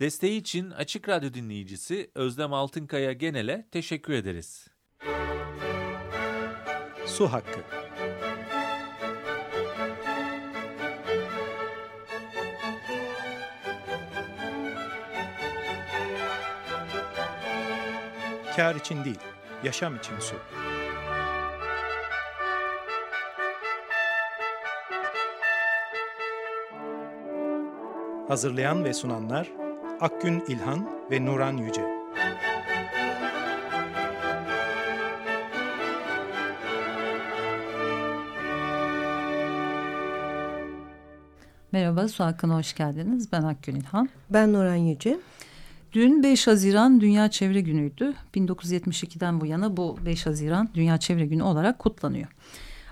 Desteği için Açık Radyo dinleyicisi Özlem Altınkaya Genel'e teşekkür ederiz. Su Hakkı Kar için değil, yaşam için su. Hazırlayan ve sunanlar Akgün İlhan ve Nuran Yüce. Merhaba, Su Hakkı'na hoş geldiniz. Ben Akgün İlhan. Ben Nuran Yüce. Dün 5 Haziran Dünya Çevre Günü'ydü. 1972'den bu yana bu 5 Haziran Dünya Çevre Günü olarak kutlanıyor.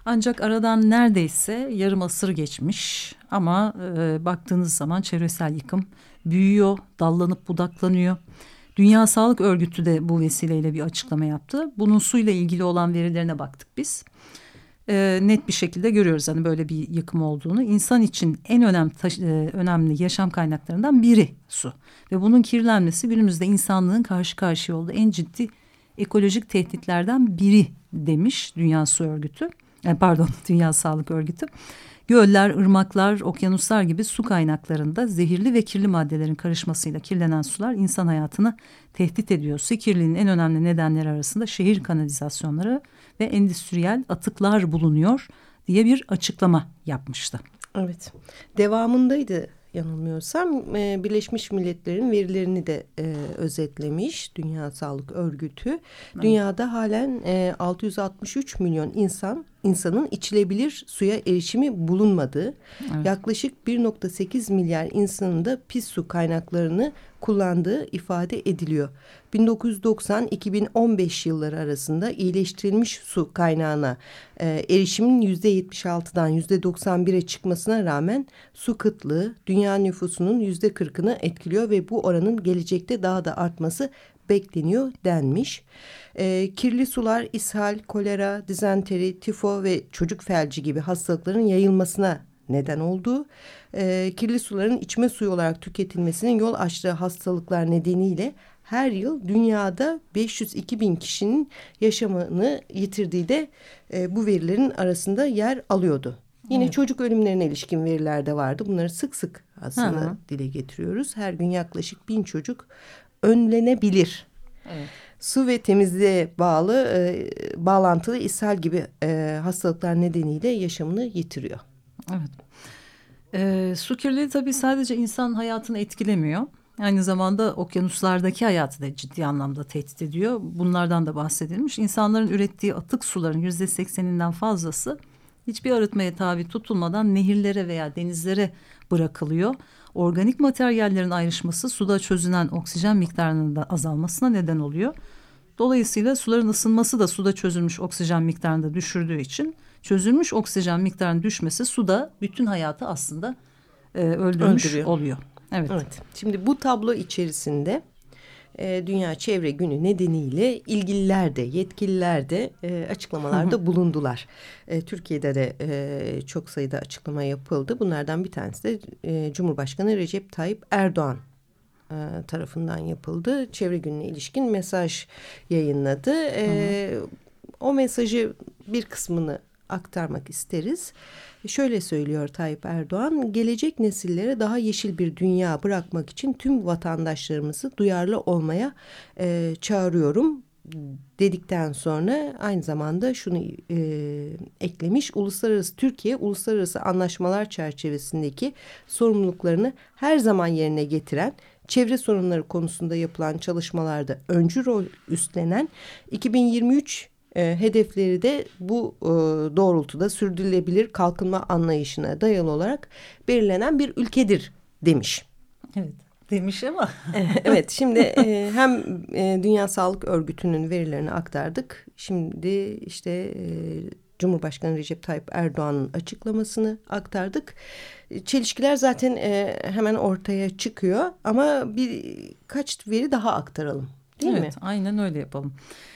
Ancak aradan neredeyse yarım asır geçmiş ama e, baktığınız zaman çevresel yıkım büyüyor, dallanıp budaklanıyor. Dünya Sağlık Örgütü de bu vesileyle bir açıklama yaptı. Bunun suyla ilgili olan verilerine baktık biz. E, net bir şekilde görüyoruz hani böyle bir yıkım olduğunu. İnsan için en önemli, taş, e, önemli yaşam kaynaklarından biri su. Ve bunun kirlenmesi günümüzde insanlığın karşı karşıya olduğu en ciddi ekolojik tehditlerden biri demiş Dünya Su Örgütü. E, pardon Dünya Sağlık Örgütü. Göller, ırmaklar, okyanuslar gibi su kaynaklarında zehirli ve kirli maddelerin karışmasıyla kirlenen sular insan hayatını tehdit ediyor. Su kirliliğinin en önemli nedenleri arasında şehir kanalizasyonları ve endüstriyel atıklar bulunuyor diye bir açıklama yapmıştı. Evet. Devamındaydı yanılmıyorsam e, Birleşmiş Milletler'in verilerini de e, özetlemiş Dünya Sağlık Örgütü. Evet. Dünyada halen e, 663 milyon insan insanın içilebilir suya erişimi bulunmadığı, evet. yaklaşık 1.8 milyar insanın da pis su kaynaklarını kullandığı ifade ediliyor. 1990-2015 yılları arasında iyileştirilmiş su kaynağına e, erişimin %76'dan %91'e çıkmasına rağmen su kıtlığı dünya nüfusunun %40'ını etkiliyor ve bu oranın gelecekte daha da artması bekleniyor denmiş. E, kirli sular ishal, kolera, dizenteri, tifo ve çocuk felci gibi hastalıkların yayılmasına neden olduğu, e, kirli suların içme suyu olarak tüketilmesinin yol açtığı hastalıklar nedeniyle her yıl dünyada 502 bin kişinin yaşamını yitirdiği de e, bu verilerin arasında yer alıyordu. Yine evet. çocuk ölümlerine ilişkin veriler de vardı. Bunları sık sık aslında Hı -hı. dile getiriyoruz. Her gün yaklaşık bin çocuk önlenebilir. Evet. Su ve temizliğe bağlı e, bağlantılı ishal gibi e, hastalıklar nedeniyle yaşamını yitiriyor. Evet. E, su kirliliği tabii sadece insan hayatını etkilemiyor. Aynı zamanda okyanuslardaki hayatı da ciddi anlamda tehdit ediyor. Bunlardan da bahsedilmiş. İnsanların ürettiği atık suların yüzde sekseninden fazlası hiçbir arıtmaya tabi tutulmadan nehirlere veya denizlere bırakılıyor. Organik materyallerin ayrışması suda çözünen oksijen miktarının da azalmasına neden oluyor. Dolayısıyla suların ısınması da suda çözülmüş oksijen miktarını da düşürdüğü için çözülmüş oksijen miktarının düşmesi suda bütün hayatı aslında e, öldürmüş Öldürüyor. oluyor. Evet. evet. Şimdi bu tablo içerisinde e, Dünya Çevre Günü nedeniyle ilgililer de yetkililer de e, açıklamalarda bulundular. E, Türkiye'de de e, çok sayıda açıklama yapıldı. Bunlardan bir tanesi de e, Cumhurbaşkanı Recep Tayyip Erdoğan e, tarafından yapıldı. Çevre gününe ilişkin mesaj yayınladı. E, o mesajı bir kısmını aktarmak isteriz. Şöyle söylüyor Tayyip Erdoğan, gelecek nesillere daha yeşil bir dünya bırakmak için tüm vatandaşlarımızı duyarlı olmaya e, çağırıyorum dedikten sonra aynı zamanda şunu e, eklemiş. Uluslararası Türkiye uluslararası anlaşmalar çerçevesindeki sorumluluklarını her zaman yerine getiren çevre sorunları konusunda yapılan çalışmalarda öncü rol üstlenen 2023 e, hedefleri de bu e, doğrultuda sürdürülebilir kalkınma anlayışına dayalı olarak belirlenen bir ülkedir demiş. Evet demiş ama. evet şimdi e, hem e, Dünya Sağlık Örgütü'nün verilerini aktardık. Şimdi işte e, Cumhurbaşkanı Recep Tayyip Erdoğan'ın açıklamasını aktardık. Çelişkiler zaten e, hemen ortaya çıkıyor ama birkaç veri daha aktaralım değil evet, mi? Aynen öyle yapalım.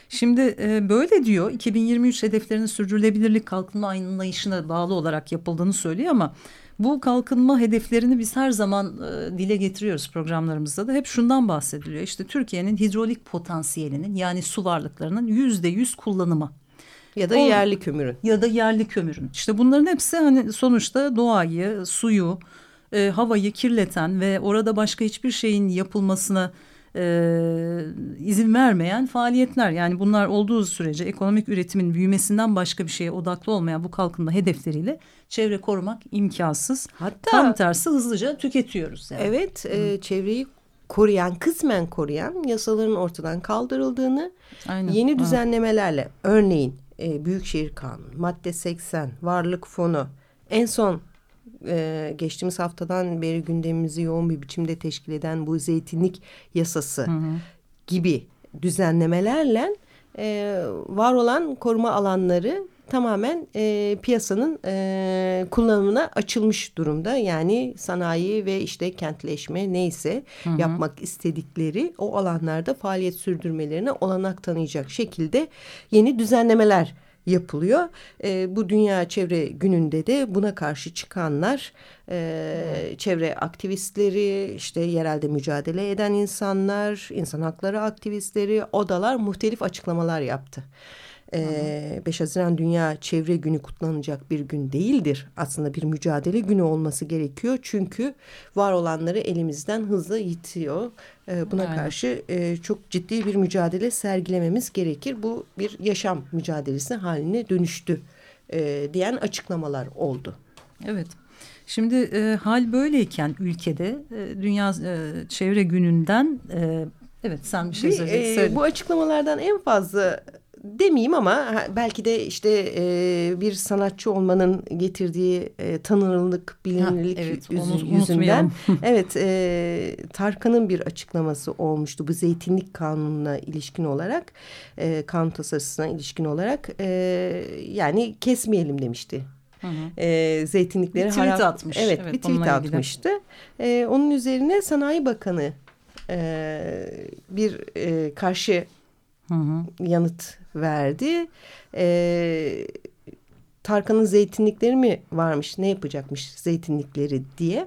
Şimdi e, böyle diyor 2023 hedeflerinin sürdürülebilirlik kalkınma anlayışına bağlı olarak yapıldığını söylüyor ama Bu kalkınma hedeflerini biz her zaman e, dile getiriyoruz programlarımızda da. Hep şundan bahsediliyor. İşte Türkiye'nin hidrolik potansiyelinin yani su varlıklarının yüzde yüz kullanımı. Ya da o, yerli kömürün. Ya da yerli kömürün. İşte bunların hepsi hani sonuçta doğayı, suyu, e, havayı kirleten ve orada başka hiçbir şeyin yapılmasına e, izin vermeyen faaliyetler. Yani bunlar olduğu sürece ekonomik üretimin büyümesinden başka bir şeye odaklı olmayan bu kalkınma hedefleriyle çevre korumak imkansız. Hatta tam tersi hızlıca tüketiyoruz. Yani. Evet, e, çevreyi koruyan, kısmen koruyan yasaların ortadan kaldırıldığını Aynen. yeni düzenlemelerle evet. örneğin e, Büyükşehir Kanunu, madde 80, Varlık Fonu, en son e, geçtiğimiz haftadan beri gündemimizi yoğun bir biçimde teşkil eden bu zeytinlik yasası hı hı. gibi düzenlemelerle e, var olan koruma alanları tamamen e, piyasanın e, kullanımına açılmış durumda. Yani sanayi ve işte kentleşme neyse hı hı. yapmak istedikleri o alanlarda faaliyet sürdürmelerine olanak tanıyacak şekilde yeni düzenlemeler yapılıyor. E, bu Dünya Çevre Günü'nde de buna karşı çıkanlar, e, çevre aktivistleri, işte yerelde mücadele eden insanlar, insan hakları aktivistleri, odalar muhtelif açıklamalar yaptı e, 5 Haziran Dünya Çevre Günü kutlanacak bir gün değildir. Aslında bir mücadele günü olması gerekiyor. Çünkü var olanları elimizden hızla yitiyor. E, buna Aynen. karşı e, çok ciddi bir mücadele sergilememiz gerekir. Bu bir yaşam mücadelesi haline dönüştü e, diyen açıklamalar oldu. Evet. Şimdi e, hal böyleyken ülkede e, Dünya e, Çevre Günü'nden e, evet sen bir şey söyleyeceksin. E, bu açıklamalardan en fazla demeyeyim ama belki de işte e, bir sanatçı olmanın getirdiği e, tanınırlık, bilinirlik ha, evet, yüz, yüzünden. evet, e, Tarkan'ın bir açıklaması olmuştu bu zeytinlik kanununa ilişkin olarak, e, kanun tasarısına ilişkin olarak e, yani kesmeyelim demişti. Hı hı. E, zeytinlikleri bir tweet harap, atmış. Evet, evet bir tweet atmıştı. E, onun üzerine Sanayi Bakanı e, bir e, karşı hı hı. yanıt verdi. E, Tarkan'ın zeytinlikleri mi varmış ne yapacakmış zeytinlikleri diye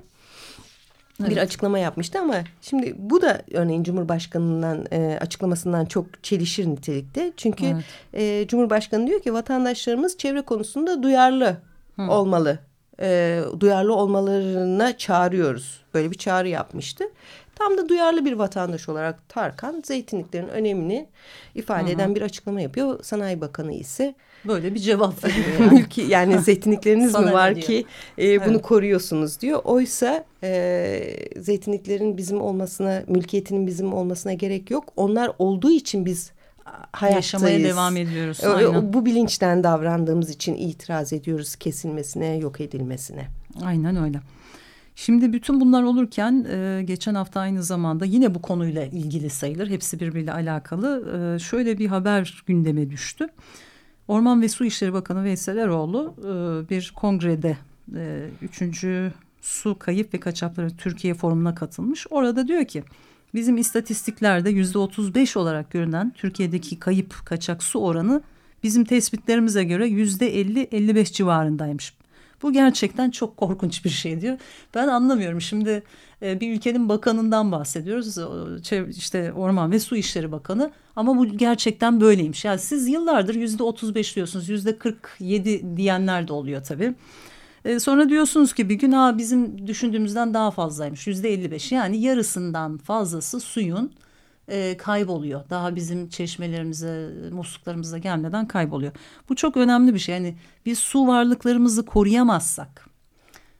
evet. bir açıklama yapmıştı ama şimdi bu da örneğin Cumhurbaşkanı'ndan e, açıklamasından çok çelişir nitelikte. Çünkü evet. e, Cumhurbaşkanı diyor ki vatandaşlarımız çevre konusunda duyarlı Hı. olmalı. E, duyarlı olmalarına çağırıyoruz. Böyle bir çağrı yapmıştı. Tam da duyarlı bir vatandaş olarak Tarkan zeytinliklerin önemini ifade Hı -hı. eden bir açıklama yapıyor. Sanayi Bakanı ise böyle bir cevap veriyor. Mülki yani zeytinlikleriniz mi var ki e, bunu evet. koruyorsunuz diyor. Oysa e, zeytinliklerin bizim olmasına, mülkiyetinin bizim olmasına gerek yok. Onlar olduğu için biz hayattayız. Yaşamaya devam ediyoruz. Aynen. Bu bilinçten davrandığımız için itiraz ediyoruz kesilmesine, yok edilmesine. Aynen öyle. Şimdi bütün bunlar olurken e, geçen hafta aynı zamanda yine bu konuyla ilgili sayılır. Hepsi birbiriyle alakalı. E, şöyle bir haber gündeme düştü. Orman ve Su İşleri Bakanı Veysel Eroğlu e, bir kongrede e, üçüncü su kayıp ve kaçapları Türkiye forumuna katılmış. Orada diyor ki bizim istatistiklerde yüzde otuz beş olarak görünen Türkiye'deki kayıp kaçak su oranı bizim tespitlerimize göre yüzde elli elli beş civarındaymış. Bu gerçekten çok korkunç bir şey diyor. Ben anlamıyorum. Şimdi e, bir ülkenin bakanından bahsediyoruz. işte Orman ve Su İşleri Bakanı. Ama bu gerçekten böyleymiş. Yani siz yıllardır yüzde otuz beş diyorsunuz. Yüzde kırk yedi diyenler de oluyor tabii. E, sonra diyorsunuz ki bir gün ha bizim düşündüğümüzden daha fazlaymış. Yüzde elli beş yani yarısından fazlası suyun e, kayboluyor. Daha bizim çeşmelerimize, musluklarımıza gelmeden kayboluyor. Bu çok önemli bir şey. Yani biz su varlıklarımızı koruyamazsak,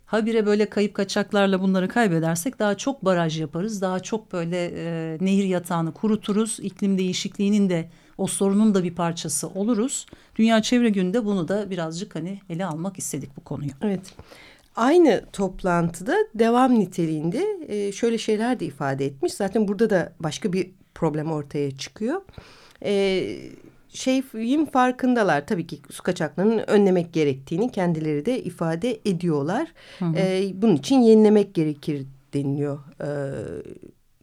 habire böyle kayıp kaçaklarla bunları kaybedersek daha çok baraj yaparız. Daha çok böyle e, nehir yatağını kuruturuz. İklim değişikliğinin de o sorunun da bir parçası oluruz. Dünya Çevre Günü'nde bunu da birazcık hani ele almak istedik bu konuyu. Evet. Aynı toplantıda devam niteliğinde e, şöyle şeyler de ifade etmiş. Zaten burada da başka bir problem ortaya çıkıyor. E, şeyin farkındalar tabii ki su kaçaklarının önlemek gerektiğini kendileri de ifade ediyorlar. Hı hı. E, bunun için yenilemek gerekir deniliyor e,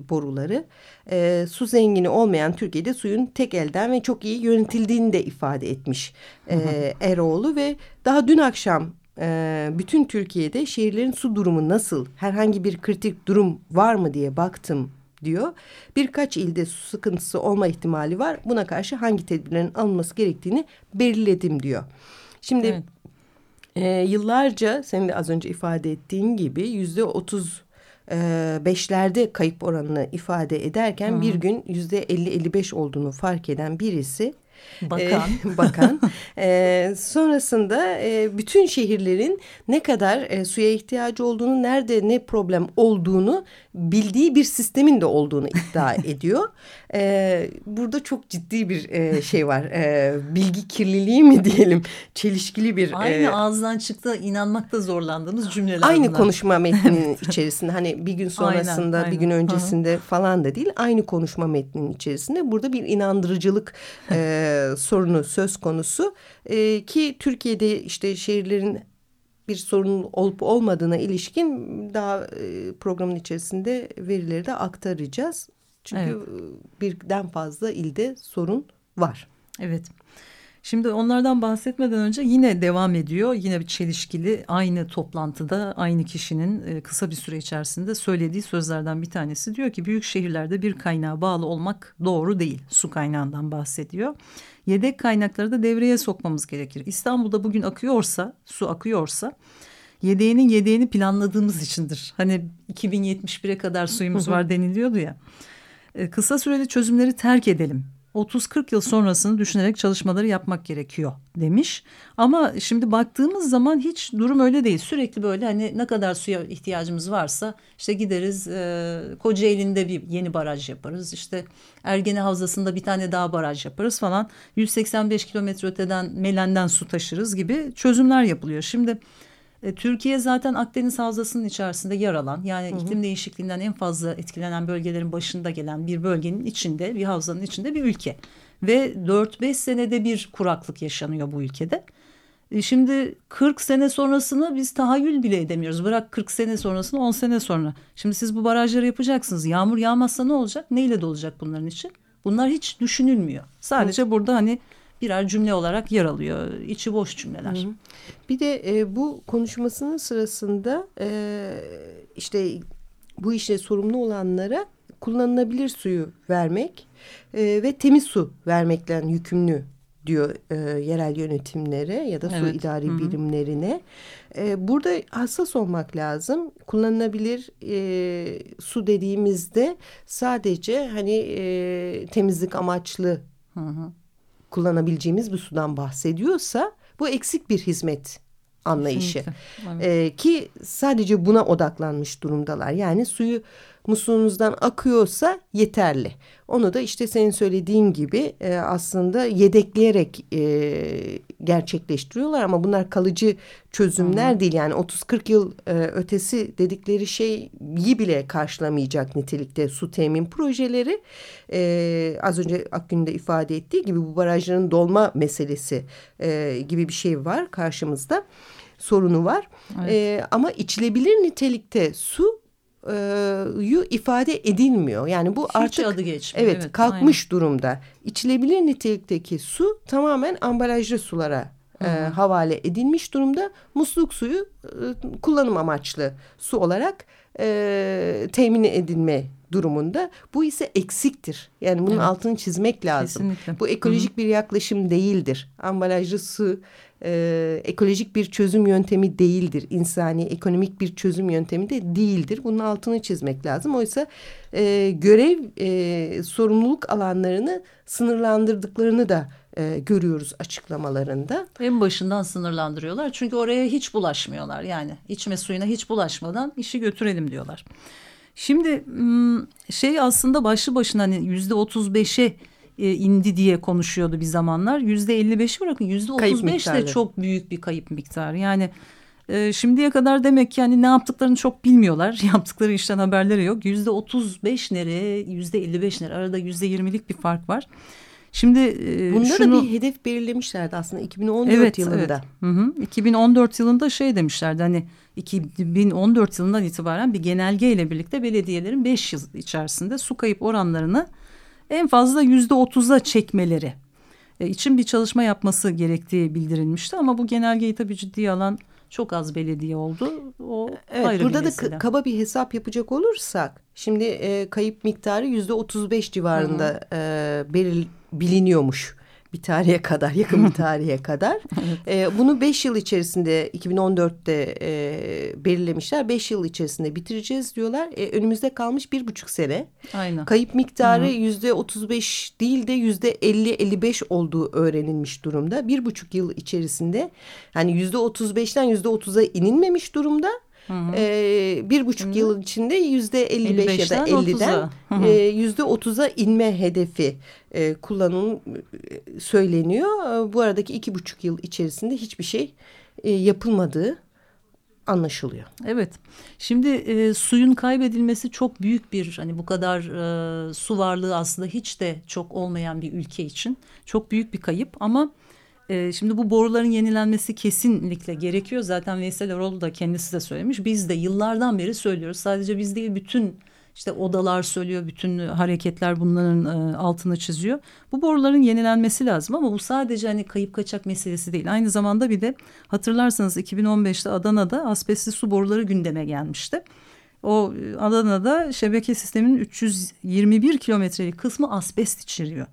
boruları. E, su zengini olmayan Türkiye'de suyun tek elden ve çok iyi yönetildiğini de ifade etmiş e, Eroğlu ve daha dün akşam e, bütün Türkiye'de şehirlerin su durumu nasıl? Herhangi bir kritik durum var mı diye baktım diyor. Birkaç ilde su sıkıntısı olma ihtimali var. Buna karşı hangi tedbirlerin alınması gerektiğini belirledim diyor. Şimdi evet. e, yıllarca senin de az önce ifade ettiğin gibi yüzde otuz e, beşlerde kayıp oranını ifade ederken Hı -hı. bir gün yüzde elli elli beş olduğunu fark eden birisi Bakan. E, bakan. e, sonrasında e, bütün şehirlerin ne kadar e, suya ihtiyacı olduğunu, nerede ne problem olduğunu bildiği bir sistemin de olduğunu iddia ediyor. E, burada çok ciddi bir e, şey var. E, bilgi kirliliği mi diyelim? Çelişkili bir... Aynı e, ağızdan çıktı inanmakta zorlandığımız cümleler Aynı bunlar. konuşma metninin içerisinde. Hani bir gün sonrasında, aynen, aynen. bir gün öncesinde -hı. falan da değil. Aynı konuşma metninin içerisinde. Burada bir inandırıcılık... E, sorunu söz konusu e, ki Türkiye'de işte şehirlerin bir sorun olup olmadığına ilişkin daha e, programın içerisinde verileri de aktaracağız. Çünkü evet. birden fazla ilde sorun var. Evet. Şimdi onlardan bahsetmeden önce yine devam ediyor. Yine bir çelişkili aynı toplantıda aynı kişinin e, kısa bir süre içerisinde söylediği sözlerden bir tanesi. Diyor ki büyük şehirlerde bir kaynağa bağlı olmak doğru değil. Su kaynağından bahsediyor. Yedek kaynakları da devreye sokmamız gerekir. İstanbul'da bugün akıyorsa, su akıyorsa yedeğinin yedeğini planladığımız içindir. Hani 2071'e kadar suyumuz var deniliyordu ya. E, kısa süreli çözümleri terk edelim 30-40 yıl sonrasını düşünerek çalışmaları yapmak gerekiyor demiş. Ama şimdi baktığımız zaman hiç durum öyle değil. Sürekli böyle hani ne kadar suya ihtiyacımız varsa işte gideriz e, Kocaeli'nde bir yeni baraj yaparız. İşte Ergene Havzası'nda bir tane daha baraj yaparız falan. 185 kilometre öteden Melen'den su taşırız gibi çözümler yapılıyor. Şimdi e, Türkiye zaten Akdeniz Havzası'nın içerisinde yer alan yani hı hı. iklim değişikliğinden en fazla etkilenen bölgelerin başında gelen bir bölgenin içinde bir havzanın içinde bir ülke. Ve 4-5 senede bir kuraklık yaşanıyor bu ülkede. E, şimdi 40 sene sonrasını biz tahayyül bile edemiyoruz. Bırak 40 sene sonrasını 10 sene sonra. Şimdi siz bu barajları yapacaksınız. Yağmur yağmazsa ne olacak? Neyle dolacak bunların için? Bunlar hiç düşünülmüyor. Sadece Hı. burada hani birer cümle olarak yer alıyor. İçi boş cümleler. Hı hı. Bir de e, bu konuşmasının sırasında e, işte bu işe sorumlu olanlara kullanılabilir suyu vermek e, ve temiz su vermekle yükümlü diyor e, yerel yönetimlere ya da su evet. idari Hı -hı. birimlerine. E, burada hassas olmak lazım. Kullanılabilir e, su dediğimizde sadece hani e, temizlik amaçlı Hı -hı kullanabileceğimiz bir sudan bahsediyorsa bu eksik bir hizmet anlayışı. Evet. Ee, ki sadece buna odaklanmış durumdalar. Yani suyu musluğunuzdan akıyorsa yeterli. Onu da işte senin söylediğin gibi e, aslında yedekleyerek e, gerçekleştiriyorlar ama bunlar kalıcı çözümler Hı. değil. Yani 30-40 yıl e, ötesi dedikleri şeyi bile karşılamayacak nitelikte su temin projeleri. E, az önce Akgün'ün de ifade ettiği gibi bu barajların dolma meselesi e, gibi bir şey var karşımızda sorunu var. Evet. E, ama içilebilir nitelikte su yu ifade edilmiyor. Yani bu Hiç artık adı geçmiyor. Evet, evet kalkmış aynen. durumda. İçilebilir nitelikteki su tamamen ambalajlı sulara e, havale edilmiş durumda. Musluk suyu e, kullanım amaçlı su olarak e, temin edilme durumunda. Bu ise eksiktir. Yani bunun evet. altını çizmek lazım. Kesinlikle. Bu ekolojik Hı -hı. bir yaklaşım değildir. Ambalajlı su e, ekolojik bir çözüm yöntemi değildir. İnsani, ekonomik bir çözüm yöntemi de değildir. Bunun altını çizmek lazım. Oysa e, görev, e, sorumluluk alanlarını sınırlandırdıklarını da e, görüyoruz açıklamalarında. En başından sınırlandırıyorlar. Çünkü oraya hiç bulaşmıyorlar. Yani içme suyuna hiç bulaşmadan işi götürelim diyorlar. Şimdi şey aslında başlı başına hani yüzde otuz beşe e, indi diye konuşuyordu bir zamanlar. Yüzde 55 bırakın yüzde 35 de çok büyük bir kayıp miktarı. Yani e, şimdiye kadar demek ki yani ne yaptıklarını çok bilmiyorlar. Yaptıkları işten haberleri yok. Yüzde 35 nereye yüzde 55 nereye arada yüzde 20'lik bir fark var. Şimdi e, Bunda şunu, da bir hedef belirlemişlerdi aslında 2014 evet, yılında. Evet. Hı hı. 2014 yılında şey demişlerdi hani 2014 yılından itibaren bir genelge ile birlikte belediyelerin 5 yıl içerisinde su kayıp oranlarını en fazla yüzde otuza çekmeleri e, için bir çalışma yapması gerektiği bildirilmişti. Ama bu genelgeyi tabii ciddiye alan Çok az belediye oldu. O evet, ayrı burada da kaba bir hesap yapacak olursak şimdi e, kayıp miktarı yüzde otuz beş civarında e, belir, biliniyormuş bir tarihe kadar yakın bir tarihe kadar. evet. e, bunu beş yıl içerisinde 2014'te e, belirlemişler. Beş yıl içerisinde bitireceğiz diyorlar. E, önümüzde kalmış bir buçuk sene. Aynen. Kayıp miktarı yüzde otuz beş değil de yüzde elli elli beş olduğu öğrenilmiş durumda. Bir buçuk yıl içerisinde yani yüzde otuz beşten yüzde otuza inilmemiş durumda. Ee, bir buçuk Hı. yıl içinde yüzde elli beş ya da elliden e, yüzde otuza inme hedefi e, kullanım e, söyleniyor. Bu aradaki iki buçuk yıl içerisinde hiçbir şey e, yapılmadığı anlaşılıyor. Evet. Şimdi e, suyun kaybedilmesi çok büyük bir hani bu kadar e, su varlığı aslında hiç de çok olmayan bir ülke için çok büyük bir kayıp ama e, şimdi bu boruların yenilenmesi kesinlikle gerekiyor. Zaten Veysel Erol da kendisi de söylemiş. Biz de yıllardan beri söylüyoruz. Sadece biz değil bütün işte odalar söylüyor, bütün hareketler bunların e, altını çiziyor. Bu boruların yenilenmesi lazım ama bu sadece hani kayıp kaçak meselesi değil. Aynı zamanda bir de hatırlarsanız 2015'te Adana'da asbestli su boruları gündeme gelmişti. O e, Adana'da şebeke sisteminin 321 kilometrelik kısmı asbest içeriyor.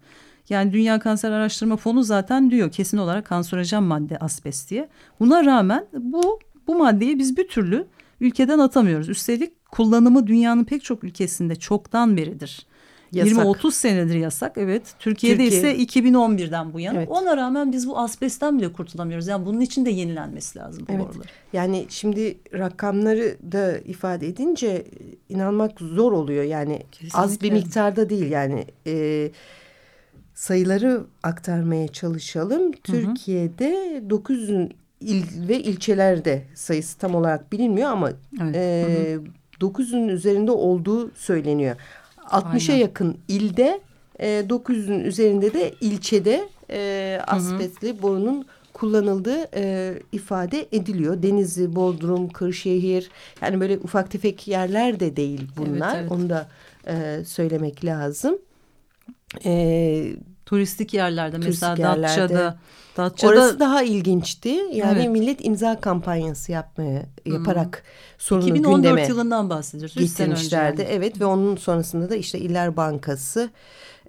Yani Dünya Kanser Araştırma Fonu zaten diyor kesin olarak kanserojen madde asbest diye. Buna rağmen bu bu maddeyi biz bir türlü ülkeden atamıyoruz. Üstelik kullanımı dünyanın pek çok ülkesinde çoktan beridir. 20-30 senedir yasak evet. Türkiye'de Türkiye. ise 2011'den bu yana. Evet. Ona rağmen biz bu asbestten bile kurtulamıyoruz. Yani bunun için de yenilenmesi lazım bu evet. borular. Yani şimdi rakamları da ifade edince inanmak zor oluyor. Yani Kesinlikle. az bir miktarda değil yani... E, sayıları aktarmaya çalışalım. Hı hı. Türkiye'de 900 il ve ilçelerde sayısı tam olarak bilinmiyor ama evet. e, 900'ün üzerinde olduğu söyleniyor. 60'a yakın ilde e, 900'ün üzerinde de ilçede e, asbestli borunun kullanıldığı e, ifade ediliyor. Denizli, Bodrum, Kırşehir yani böyle ufak tefek yerler de değil bunlar. Evet, evet. Onu da e, söylemek lazım. E, turistik yerlerde turistik mesela yerlerde. Datça'da Datça'da orası daha ilginçti. Yani evet. millet imza kampanyası yapmaya yaparak hmm. sorunu 2014 gündeme yılından bahsediyoruz. Getirmişlerdi. Yani. Evet ve onun sonrasında da işte İller Bankası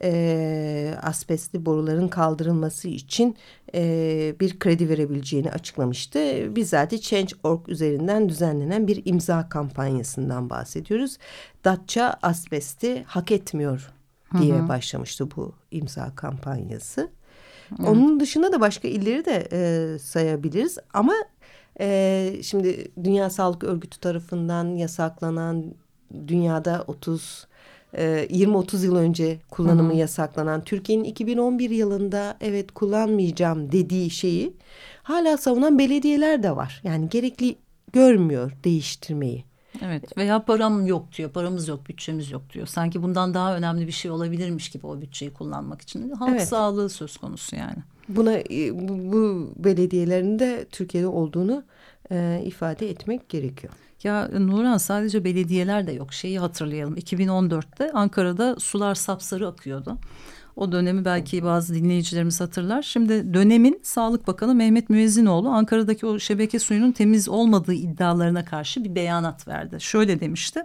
e, asbestli boruların kaldırılması için e, bir kredi verebileceğini açıklamıştı. Bizzat Change.org üzerinden düzenlenen bir imza kampanyasından bahsediyoruz. Datça asbesti hak etmiyor diye hı hı. başlamıştı bu imza kampanyası. Hı. Onun dışında da başka illeri de e, sayabiliriz ama e, şimdi Dünya Sağlık Örgütü tarafından yasaklanan dünyada 30 20-30 yıl önce kullanımı Hı yasaklanan Türkiye'nin 2011 yılında evet kullanmayacağım dediği şeyi hala savunan belediyeler de var. Yani gerekli görmüyor değiştirmeyi. Evet veya param yok diyor, paramız yok, bütçemiz yok diyor. Sanki bundan daha önemli bir şey olabilirmiş gibi o bütçeyi kullanmak için. Halk evet. sağlığı söz konusu yani. Buna e, bu, bu belediyelerin de Türkiye'de olduğunu e, ifade etmek gerekiyor. Ya Nurhan sadece belediyeler de yok. Şeyi hatırlayalım. 2014'te Ankara'da sular sapsarı akıyordu. O dönemi belki bazı dinleyicilerimiz hatırlar. Şimdi dönemin Sağlık Bakanı Mehmet Müezzinoğlu Ankara'daki o şebeke suyunun temiz olmadığı iddialarına karşı bir beyanat verdi. Şöyle demişti.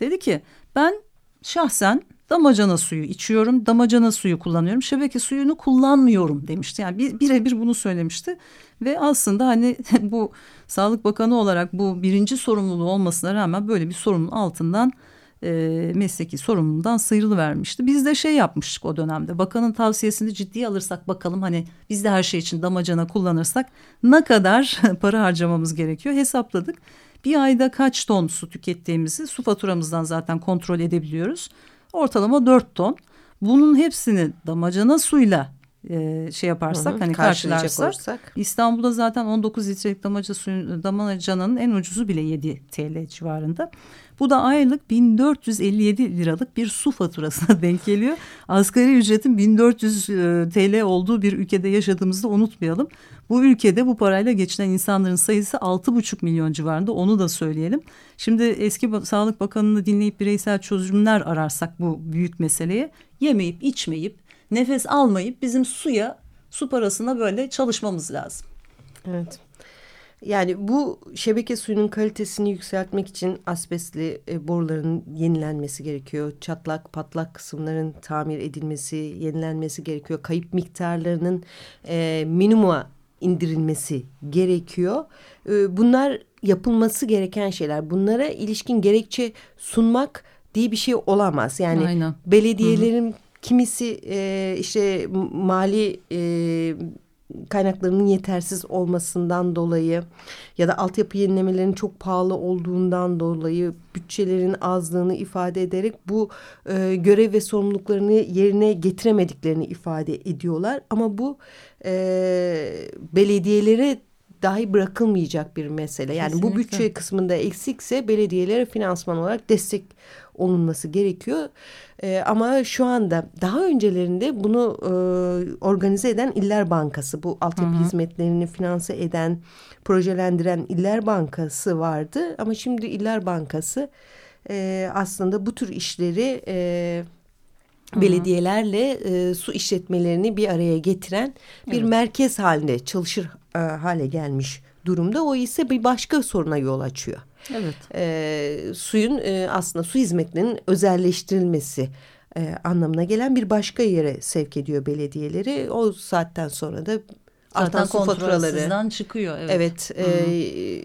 Dedi ki ben şahsen damacana suyu içiyorum, damacana suyu kullanıyorum, şebeke suyunu kullanmıyorum demişti. Yani birebir bunu söylemişti ve aslında hani bu Sağlık Bakanı olarak bu birinci sorumluluğu olmasına rağmen böyle bir sorunun altından e, mesleki sorumluluğundan sıyrılıvermişti. Biz de şey yapmıştık o dönemde bakanın tavsiyesini ciddiye alırsak bakalım hani biz de her şey için damacana kullanırsak ne kadar para harcamamız gerekiyor hesapladık. Bir ayda kaç ton su tükettiğimizi su faturamızdan zaten kontrol edebiliyoruz. Ortalama dört ton. Bunun hepsini damacana suyla e, şey yaparsak hı hı, hani karşılarsak olursak. İstanbul'da zaten 19 litrelik damaca suyun damacananın en ucuzu bile 7 TL civarında. Bu da aylık 1457 liralık bir su faturasına denk geliyor. Asgari ücretin 1400 e, TL olduğu bir ülkede yaşadığımızı da unutmayalım. Bu ülkede bu parayla geçinen insanların sayısı 6,5 milyon civarında onu da söyleyelim. Şimdi eski Sağlık Bakanı'nı dinleyip bireysel çözümler ararsak bu büyük meseleye yemeyip içmeyip nefes almayıp bizim suya su parasına böyle çalışmamız lazım. Evet. Yani bu şebeke suyunun kalitesini yükseltmek için asbestli e, boruların yenilenmesi gerekiyor. Çatlak patlak kısımların tamir edilmesi, yenilenmesi gerekiyor. Kayıp miktarlarının e, minimuma indirilmesi gerekiyor. E, bunlar yapılması gereken şeyler. Bunlara ilişkin gerekçe sunmak diye bir şey olamaz. Yani Aynen. belediyelerin Hı -hı. kimisi e, işte mali e, kaynaklarının yetersiz olmasından dolayı ya da altyapı yenilemelerinin çok pahalı olduğundan dolayı bütçelerin azlığını ifade ederek bu e, görev ve sorumluluklarını yerine getiremediklerini ifade ediyorlar. Ama bu e, belediyelere dahi bırakılmayacak bir mesele. Yani Kesinlikle. bu bütçe kısmında eksikse belediyelere finansman olarak destek olunması gerekiyor. E, ama şu anda daha öncelerinde bunu e, organize eden İller Bankası bu altyapı hı hı. hizmetlerini finanse eden, projelendiren İller Bankası vardı. Ama şimdi İller Bankası e, aslında bu tür işleri... E, belediyelerle e, su işletmelerini bir araya getiren bir evet. merkez halinde çalışır e, hale gelmiş durumda. O ise bir başka soruna yol açıyor. Evet. E, suyun e, aslında su hizmetlerinin özelleştirilmesi e, anlamına gelen bir başka yere sevk ediyor belediyeleri. O saatten sonra da Zaten su faturaları çıkıyor. Evet. Evet. E,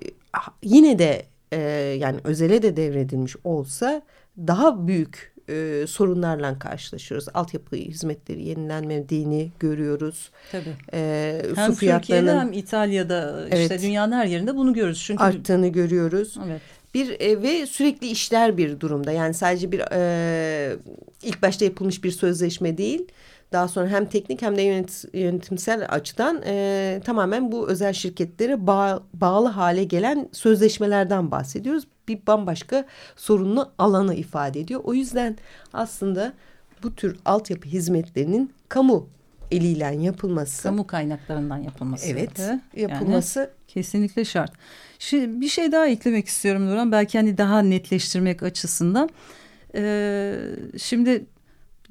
yine de e, yani özele de devredilmiş olsa daha büyük e, sorunlarla karşılaşıyoruz. Altyapı hizmetleri yenilenmediğini görüyoruz. Tabii. E, hem su Türkiye'de hem İtalya'da evet, işte dünyanın her yerinde bunu görüyoruz. Çünkü arttığını görüyoruz. Evet. Bir e, ve sürekli işler bir durumda. Yani sadece bir e, ilk başta yapılmış bir sözleşme değil. Daha sonra hem teknik hem de yönet, yönetimsel açıdan e, tamamen bu özel şirketlere bağ, bağlı hale gelen sözleşmelerden bahsediyoruz bir bambaşka sorunlu alanı ifade ediyor. O yüzden aslında bu tür altyapı hizmetlerinin kamu eliyle yapılması. Kamu kaynaklarından yapılması. Evet yapılması. Yani kesinlikle şart. Şimdi bir şey daha eklemek istiyorum Nurhan. Belki hani daha netleştirmek açısından. Ee, şimdi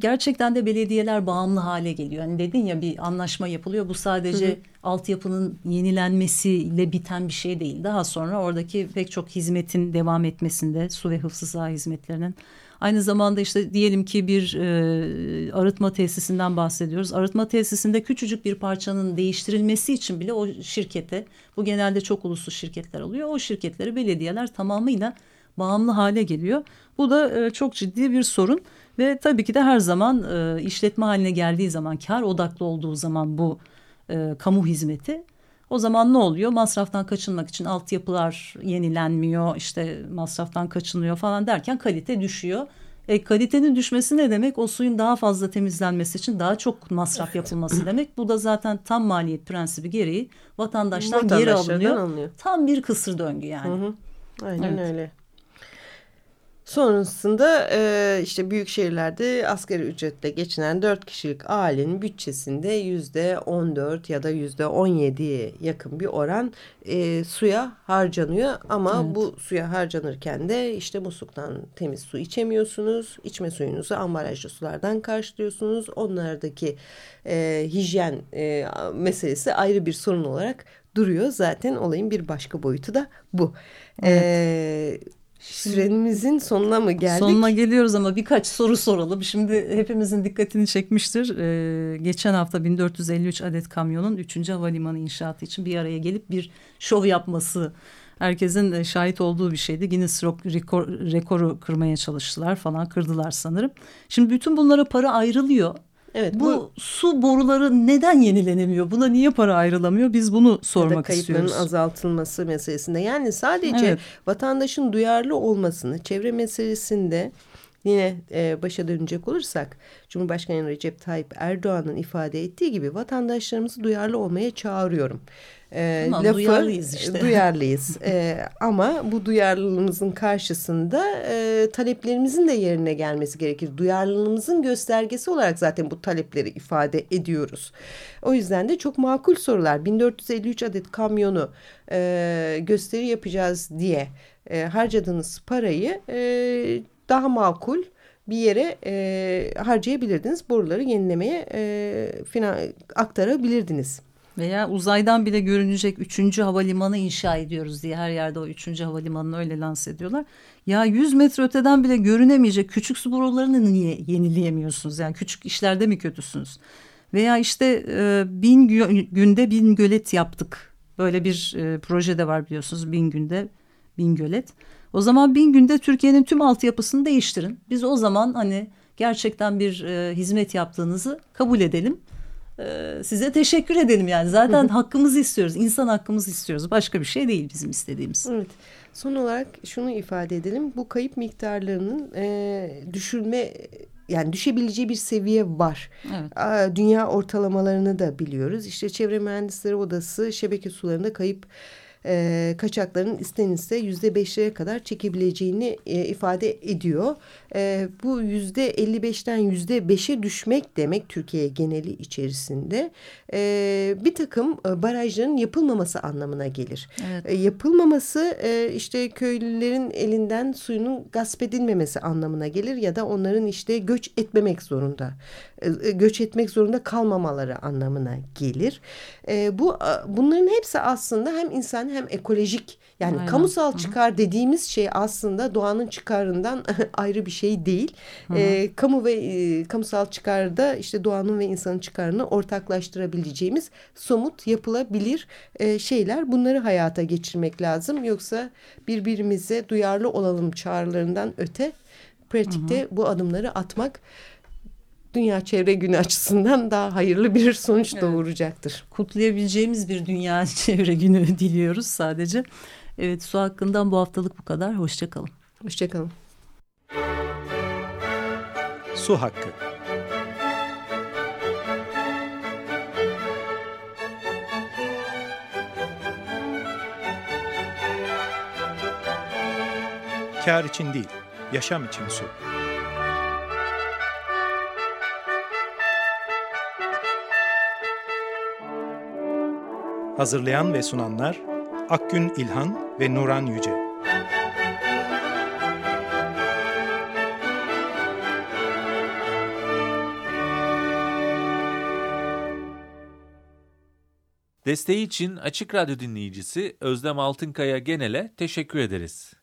gerçekten de belediyeler bağımlı hale geliyor. Hani dedin ya bir anlaşma yapılıyor. Bu sadece hı hı. altyapının yenilenmesiyle biten bir şey değil. Daha sonra oradaki pek çok hizmetin devam etmesinde su ve hıfzı saha hizmetlerinin Aynı zamanda işte diyelim ki bir e, arıtma tesisinden bahsediyoruz. Arıtma tesisinde küçücük bir parçanın değiştirilmesi için bile o şirkete, bu genelde çok uluslu şirketler oluyor. O şirketleri belediyeler tamamıyla bağımlı hale geliyor. Bu da e, çok ciddi bir sorun. Ve tabii ki de her zaman e, işletme haline geldiği zaman, kar odaklı olduğu zaman bu e, kamu hizmeti o zaman ne oluyor? Masraftan kaçınmak için altyapılar yenilenmiyor, işte masraftan kaçınıyor falan derken kalite düşüyor. E, kalitenin düşmesi ne demek? O suyun daha fazla temizlenmesi için daha çok masraf yapılması demek. Bu da zaten tam maliyet prensibi gereği vatandaştan geri alınıyor. alınıyor. Tam bir kısır döngü yani. Hı hı. Aynen evet. öyle. Sonrasında e, işte büyük şehirlerde asgari ücretle geçinen dört kişilik ailenin bütçesinde yüzde on dört ya da yüzde on yediye yakın bir oran e, suya harcanıyor. Ama evet. bu suya harcanırken de işte musluktan temiz su içemiyorsunuz. İçme suyunuzu ambalajlı sulardan karşılıyorsunuz. Onlardaki e, hijyen e, meselesi ayrı bir sorun olarak duruyor. Zaten olayın bir başka boyutu da bu. Evet. E, Süremizin sonuna mı geldik? Sonuna geliyoruz ama birkaç soru soralım. Şimdi hepimizin dikkatini çekmiştir. Ee, geçen hafta 1453 adet kamyonun 3. havalimanı inşaatı için bir araya gelip bir şov yapması herkesin e, şahit olduğu bir şeydi. Guinness rekor, rekoru kırmaya çalıştılar falan kırdılar sanırım. Şimdi bütün bunlara para ayrılıyor Evet, bu, bu su boruları neden yenilenemiyor? Buna niye para ayrılamıyor? Biz bunu sormak ya da istiyoruz. Kayıpların azaltılması meselesinde. Yani sadece evet. vatandaşın duyarlı olmasını çevre meselesinde yine e, başa dönecek olursak Cumhurbaşkanı Recep Tayyip Erdoğan'ın ifade ettiği gibi vatandaşlarımızı duyarlı olmaya çağırıyorum e, tamam, lafı duyarlıyız işte. Duyarlıyız. e, ama bu duyarlılığımızın karşısında e, taleplerimizin de yerine gelmesi gerekir. Duyarlılığımızın göstergesi olarak zaten bu talepleri ifade ediyoruz. O yüzden de çok makul sorular. 1453 adet kamyonu e, gösteri yapacağız diye e, harcadığınız parayı e, daha makul bir yere e, harcayabilirdiniz. Boruları yenilemeye e, aktarabilirdiniz. Veya uzaydan bile görünecek üçüncü havalimanı inşa ediyoruz diye her yerde o üçüncü havalimanını öyle lanse ediyorlar. Ya 100 metre öteden bile görünemeyecek küçük su borularını niye yenileyemiyorsunuz? Yani küçük işlerde mi kötüsünüz? Veya işte e, bin günde bin gölet yaptık. Böyle bir e, proje de var biliyorsunuz bin günde bin gölet. O zaman bin günde Türkiye'nin tüm altyapısını değiştirin. Biz o zaman hani gerçekten bir e, hizmet yaptığınızı kabul edelim. E, size teşekkür edelim yani. Zaten hakkımızı istiyoruz. İnsan hakkımızı istiyoruz. Başka bir şey değil bizim istediğimiz. Evet. Son olarak şunu ifade edelim. Bu kayıp miktarlarının e, düşürme yani düşebileceği bir seviye var. Evet. Dünya ortalamalarını da biliyoruz. İşte Çevre Mühendisleri Odası şebeke sularında kayıp e, kaçakların istenilse yüzde beşlere kadar çekebileceğini e, ifade ediyor. E, bu yüzde elli beşten yüzde beşe düşmek demek Türkiye geneli içerisinde e, bir takım e, barajların yapılmaması anlamına gelir. Evet. E, yapılmaması e, işte köylülerin elinden suyunun gasp edilmemesi anlamına gelir ya da onların işte göç etmemek zorunda e, e, göç etmek zorunda kalmamaları anlamına gelir. E, bu bunların hepsi aslında hem insan hem ekolojik yani Aynen. kamusal çıkar dediğimiz şey aslında doğanın çıkarından ayrı bir şey değil. E, kamu ve e, kamusal çıkarda işte doğanın ve insanın çıkarını ortaklaştırabileceğimiz somut yapılabilir e, şeyler. Bunları hayata geçirmek lazım. Yoksa birbirimize duyarlı olalım çağrılarından öte pratikte hı hı. bu adımları atmak Dünya Çevre Günü açısından daha hayırlı bir sonuç evet. doğuracaktır. Kutlayabileceğimiz bir Dünya Çevre Günü diliyoruz sadece. Evet su hakkından bu haftalık bu kadar. Hoşçakalın. Hoşçakalın. Su hakkı. Kar için değil, yaşam için su. Hazırlayan ve sunanlar Akgün İlhan ve Nuran Yüce. Desteği için Açık Radyo dinleyicisi Özlem Altınkaya Genel'e teşekkür ederiz.